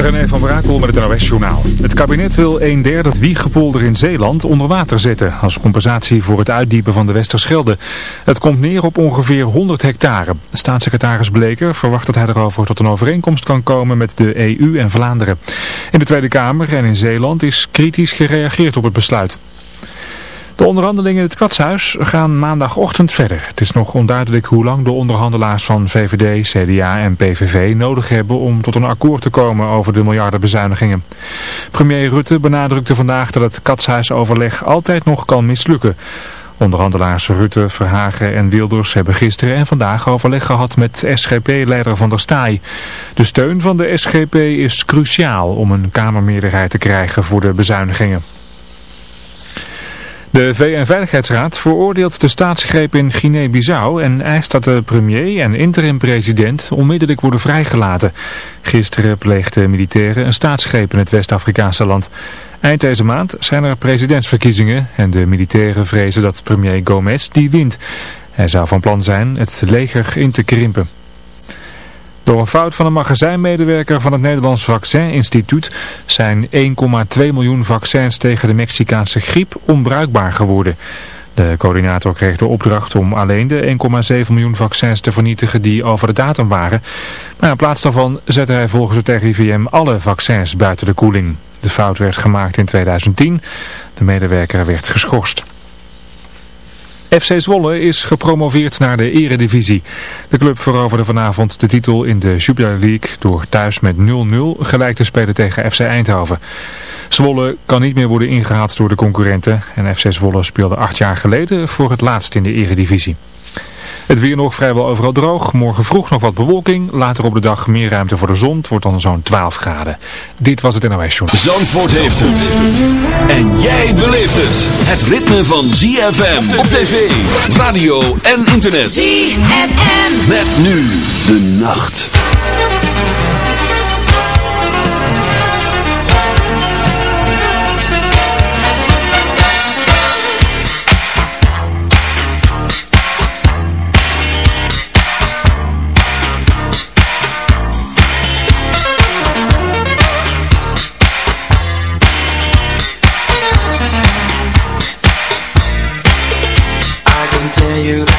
René van Brakel met het NOS-journaal. Het kabinet wil een derde het Wiegepolder in Zeeland onder water zetten... als compensatie voor het uitdiepen van de Westerschelde. Het komt neer op ongeveer 100 hectare. Staatssecretaris Bleker verwacht dat hij erover tot een overeenkomst kan komen met de EU en Vlaanderen. In de Tweede Kamer en in Zeeland is kritisch gereageerd op het besluit. De onderhandelingen in het katshuis gaan maandagochtend verder. Het is nog onduidelijk hoe lang de onderhandelaars van VVD, CDA en PVV nodig hebben om tot een akkoord te komen over de miljardenbezuinigingen. Premier Rutte benadrukte vandaag dat het katshuisoverleg altijd nog kan mislukken. Onderhandelaars Rutte, Verhagen en Wilders hebben gisteren en vandaag overleg gehad met SGP-leider Van der Staaij. De steun van de SGP is cruciaal om een kamermeerderheid te krijgen voor de bezuinigingen. De VN-veiligheidsraad veroordeelt de staatsgreep in Guinea-Bissau en eist dat de premier en interim-president onmiddellijk worden vrijgelaten. Gisteren pleegden militairen een staatsgreep in het West-Afrikaanse land. Eind deze maand zijn er presidentsverkiezingen en de militairen vrezen dat premier Gomez die wint. Hij zou van plan zijn het leger in te krimpen. Door een fout van een magazijnmedewerker van het Nederlands Vaccininstituut zijn 1,2 miljoen vaccins tegen de Mexicaanse griep onbruikbaar geworden. De coördinator kreeg de opdracht om alleen de 1,7 miljoen vaccins te vernietigen die over de datum waren. Maar in plaats daarvan zette hij volgens het RIVM alle vaccins buiten de koeling. De fout werd gemaakt in 2010. De medewerker werd geschorst. FC Zwolle is gepromoveerd naar de eredivisie. De club veroverde vanavond de titel in de Jupiler League door thuis met 0-0 gelijk te spelen tegen FC Eindhoven. Zwolle kan niet meer worden ingehaald door de concurrenten en FC Zwolle speelde acht jaar geleden voor het laatst in de eredivisie. Het weer nog vrijwel overal droog. Morgen vroeg nog wat bewolking. Later op de dag meer ruimte voor de zon. Het wordt dan zo'n 12 graden. Dit was het NOS Journal. Zandvoort heeft het. En jij beleeft het. Het ritme van ZFM op tv, radio en internet. ZFM. Met nu de nacht. And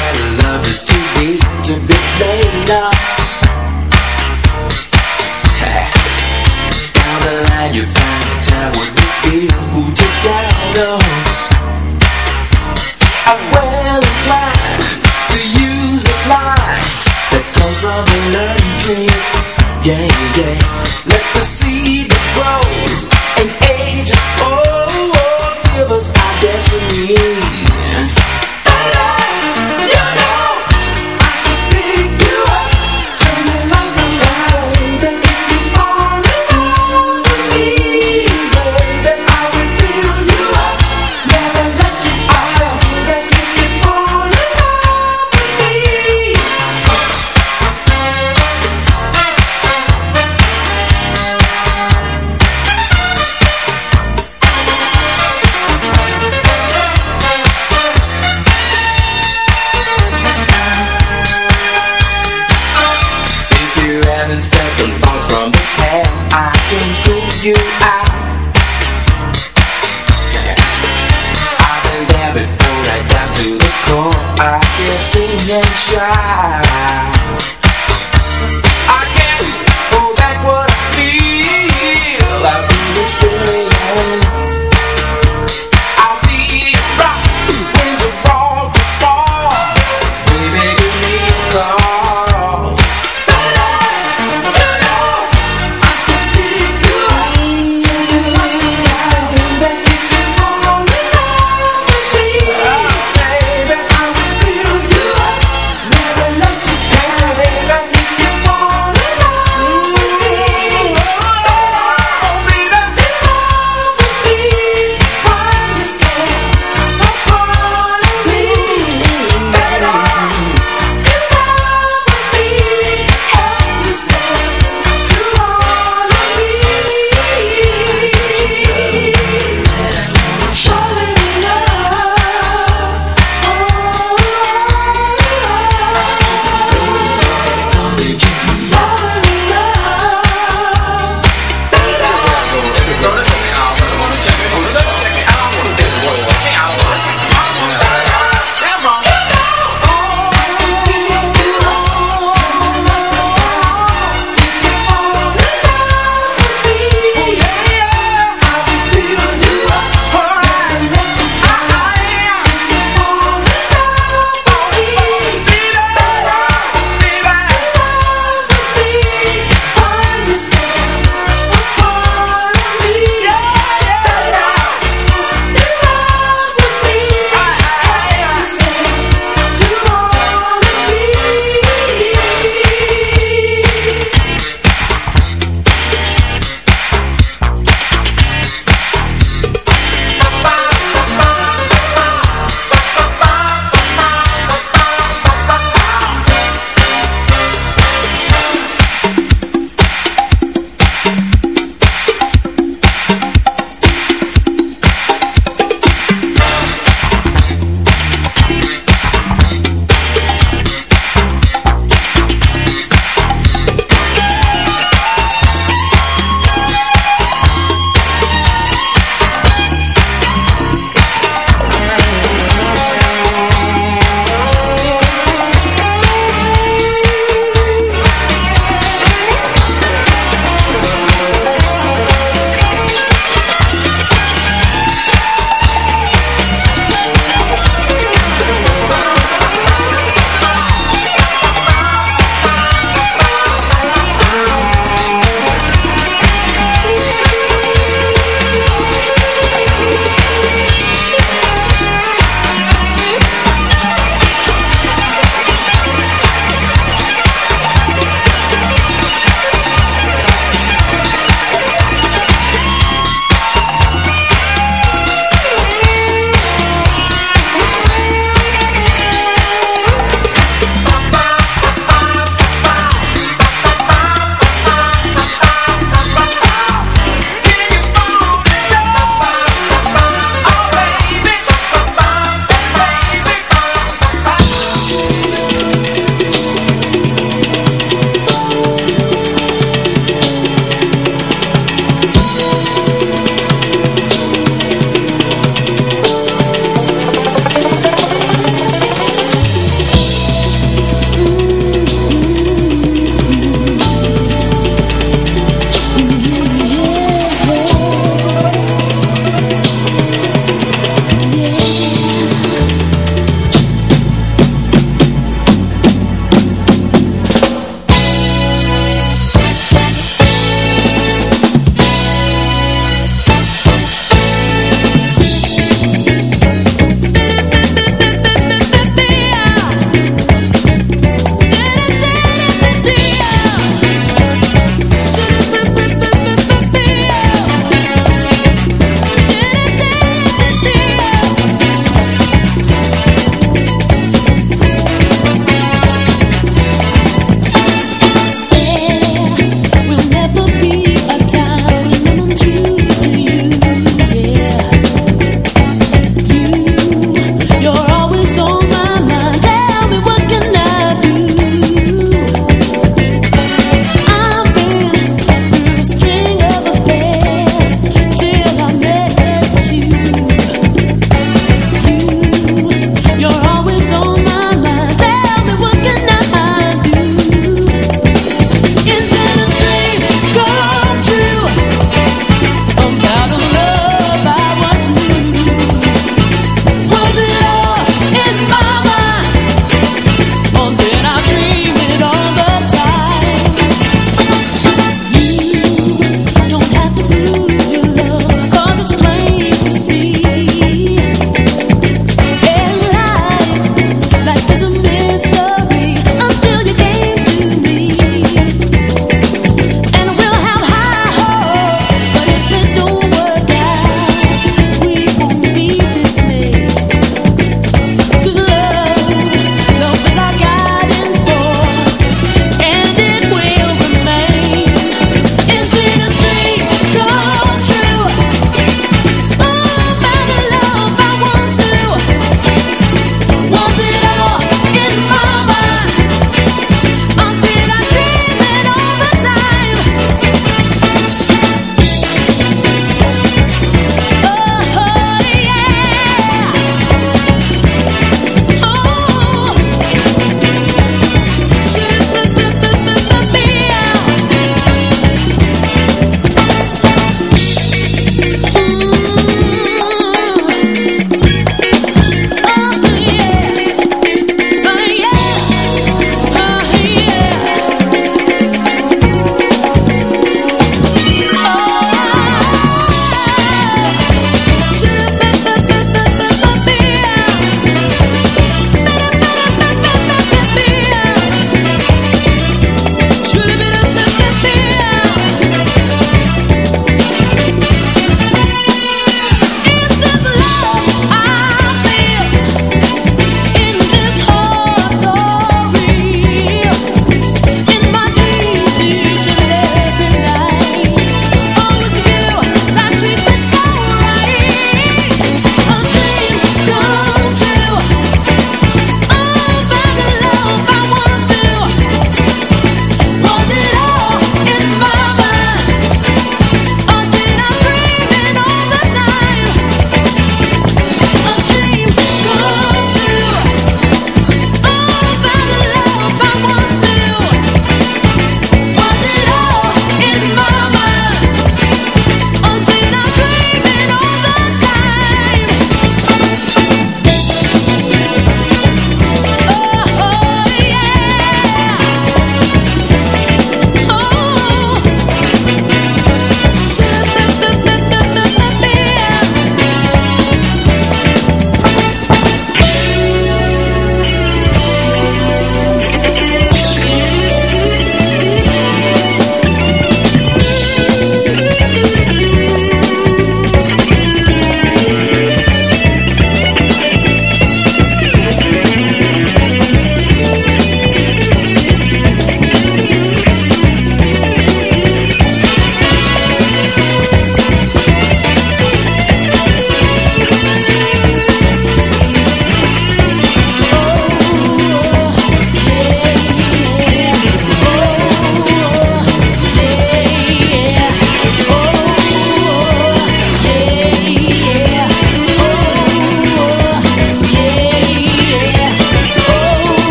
try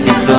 без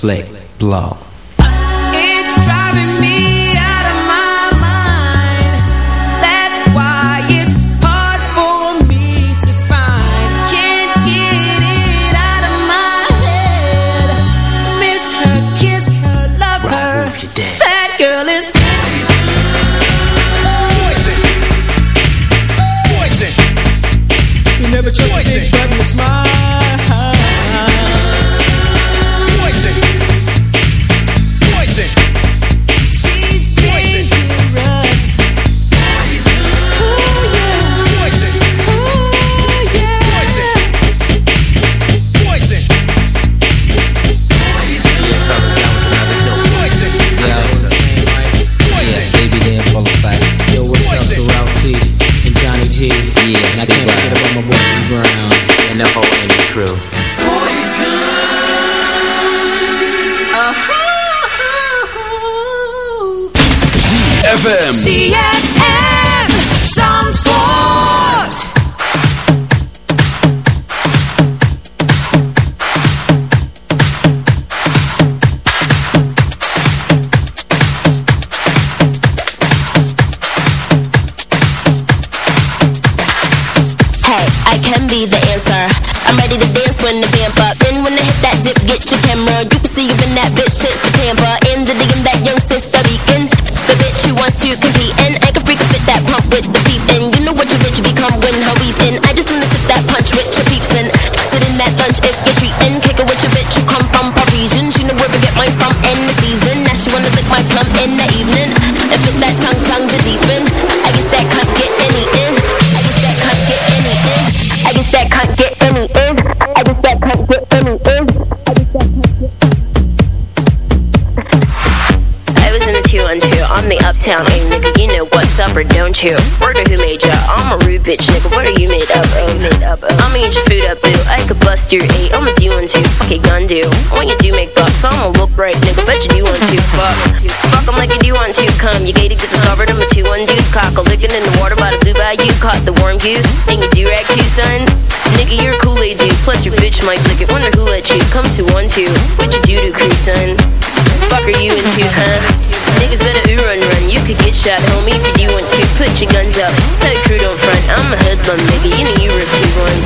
slick, blow. the answer. I'm ready to dance when the vamp up. Then when I hit that dip, get your camera. You can see you in that bitch shit's the camper. In the DM, that young sister beacon. The bitch who wants to compete and I can freak fit that pump with the peepin'. You know what your bitch become when her weepin'. I just wanna sip that punch with your peeps in. sit in that lunch if hope the uptown, ain't nigga, you know what's up or don't you? Word to who made ya? I'm a rude bitch, nigga, what are you made up of? Oh? Made up of? I'ma eat your food up, boo, I could bust your eight, I'ma do one two, fuck a gun do. When you do make bucks, I'ma look right, nigga, bet you do one two, fuck. Fuck em like you do one two, come, you gated, get discovered, I'm a two one deuce, cock, a lickin' in the water by the blue bayou, caught the warm goose, and you do rag too, son. Nigga, you're a Kool-Aid dude, plus your bitch might lick it, wonder who let you come to one two, what you do to crew, son? Fuck are you into, huh? Niggas better ooh run run. You could get shot, homie, if you want to. Put your guns up. Tell your crew don't front. I'm a hoodlum, nigga. You know you were two ones.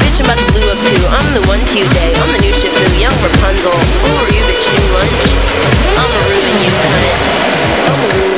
Bitch, I'm about to blue up too. I'm the one to day. I'm the new ship blue, young Rapunzel. Who are you, bitch? New lunch. I'm a Reuben, you cunt. I'm a Reuben.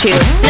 to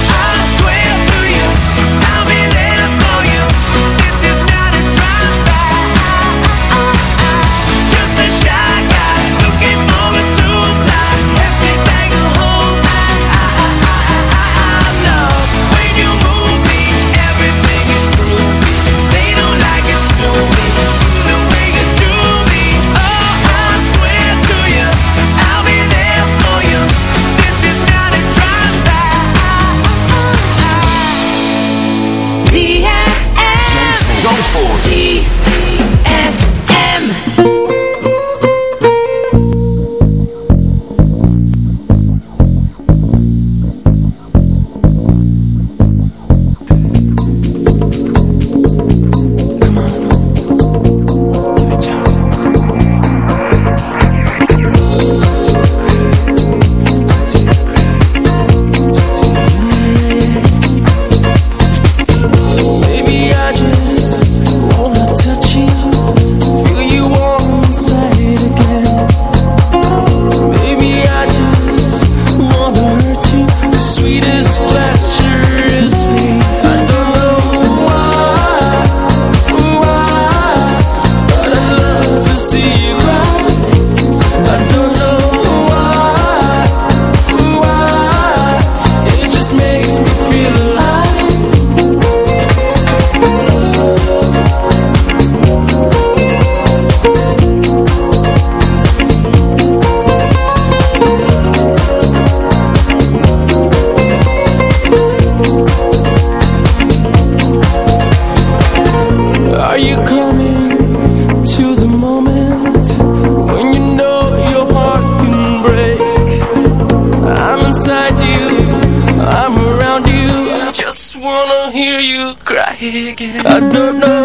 again. I don't know.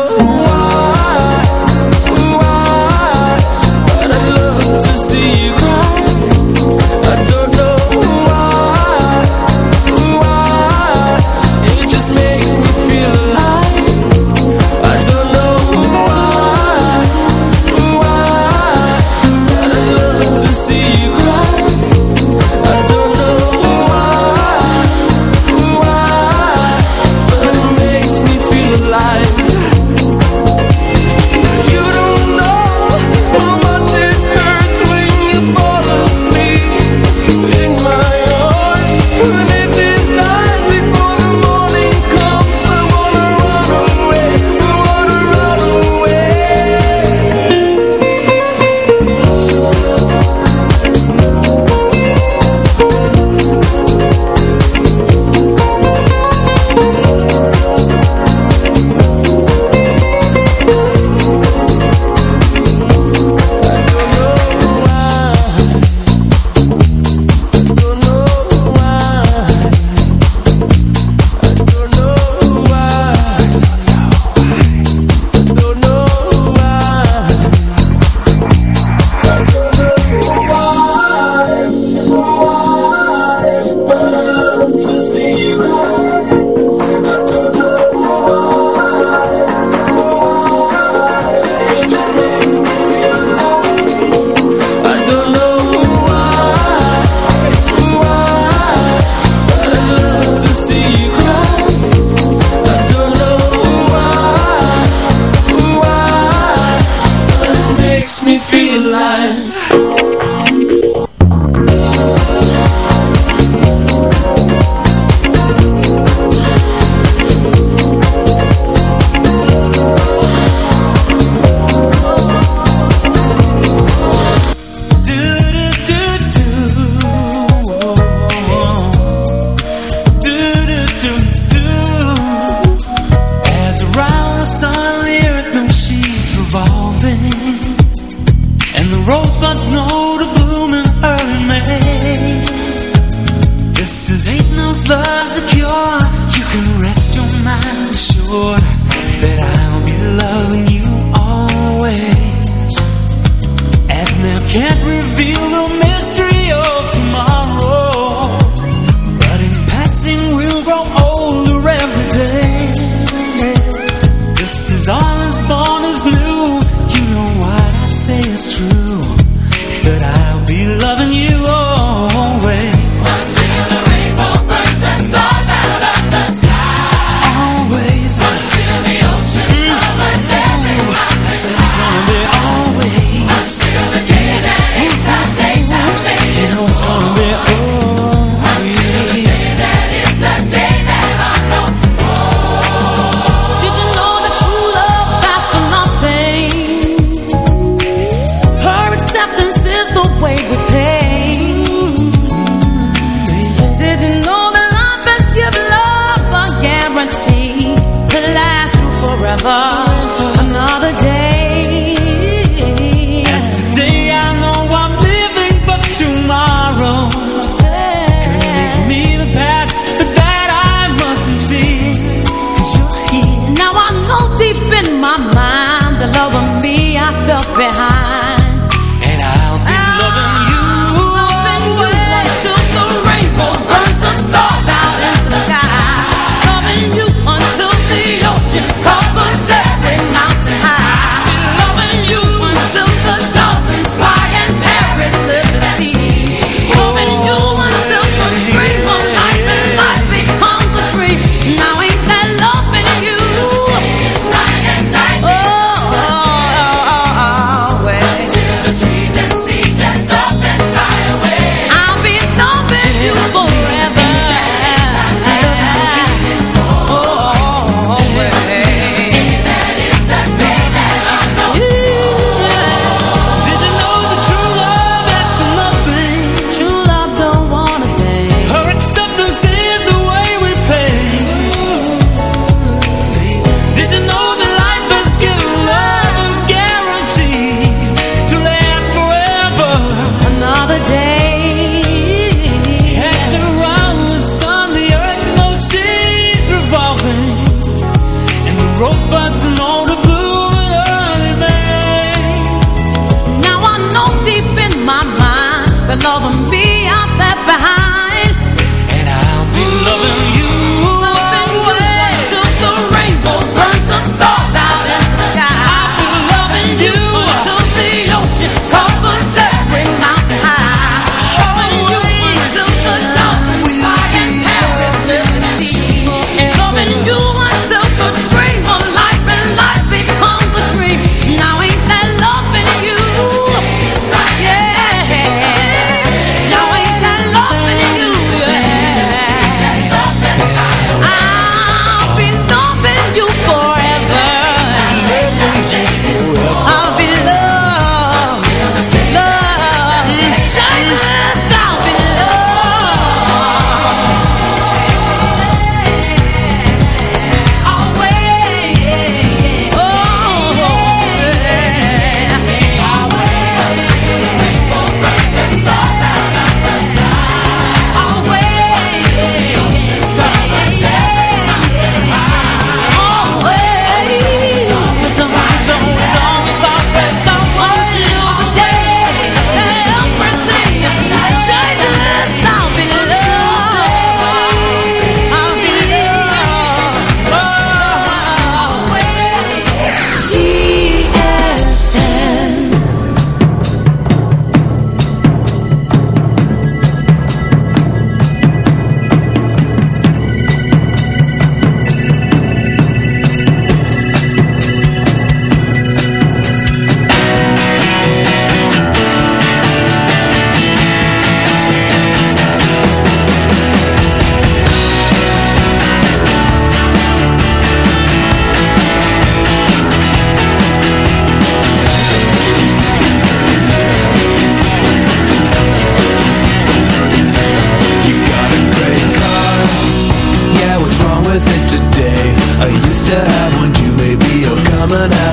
forever. I'm an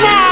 now.